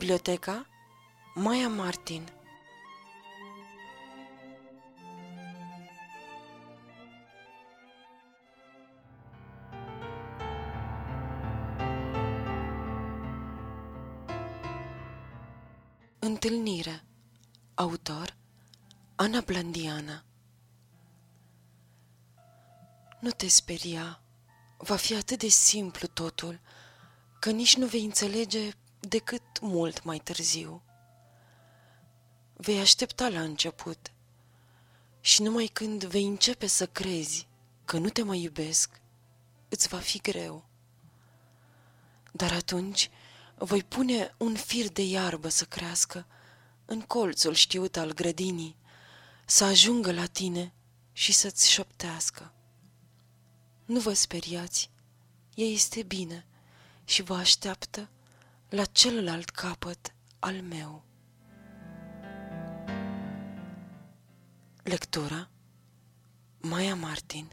Biblioteca Maia Martin. Întâlnire. Autor Ana Blandiana. Nu te speria, va fi atât de simplu totul, că nici nu vei înțelege decât mult mai târziu. Vei aștepta la început și numai când vei începe să crezi că nu te mai iubesc, îți va fi greu. Dar atunci voi pune un fir de iarbă să crească în colțul știut al grădinii, să ajungă la tine și să-ți șoptească. Nu vă speriați, ea este bine și vă așteaptă la celălalt capăt al meu. Lectura Maia Martin